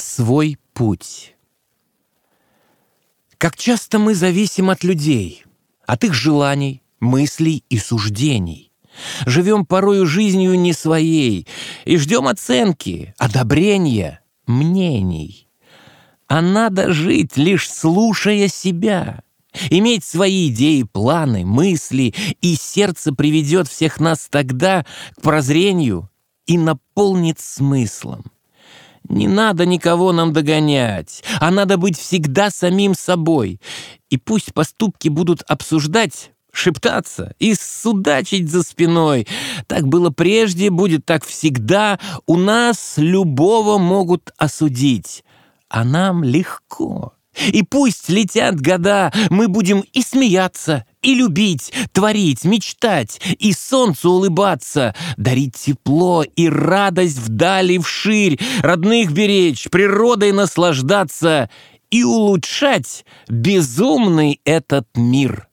свой путь. Как часто мы зависим от людей, от их желаний, мыслей и суждений. Живем порою жизнью не своей и ждем оценки, одобрения, мнений. А надо жить, лишь слушая себя, иметь свои идеи, планы, мысли, и сердце приведет всех нас тогда к прозрению и наполнит смыслом. Не надо никого нам догонять, а надо быть всегда самим собой. И пусть поступки будут обсуждать, шептаться и судачить за спиной. Так было прежде, будет так всегда. У нас любого могут осудить, а нам легко. И пусть летят года, мы будем и смеяться, и любить, творить, мечтать, и солнцу улыбаться, дарить тепло и радость вдали вширь, родных беречь, природой наслаждаться и улучшать безумный этот мир.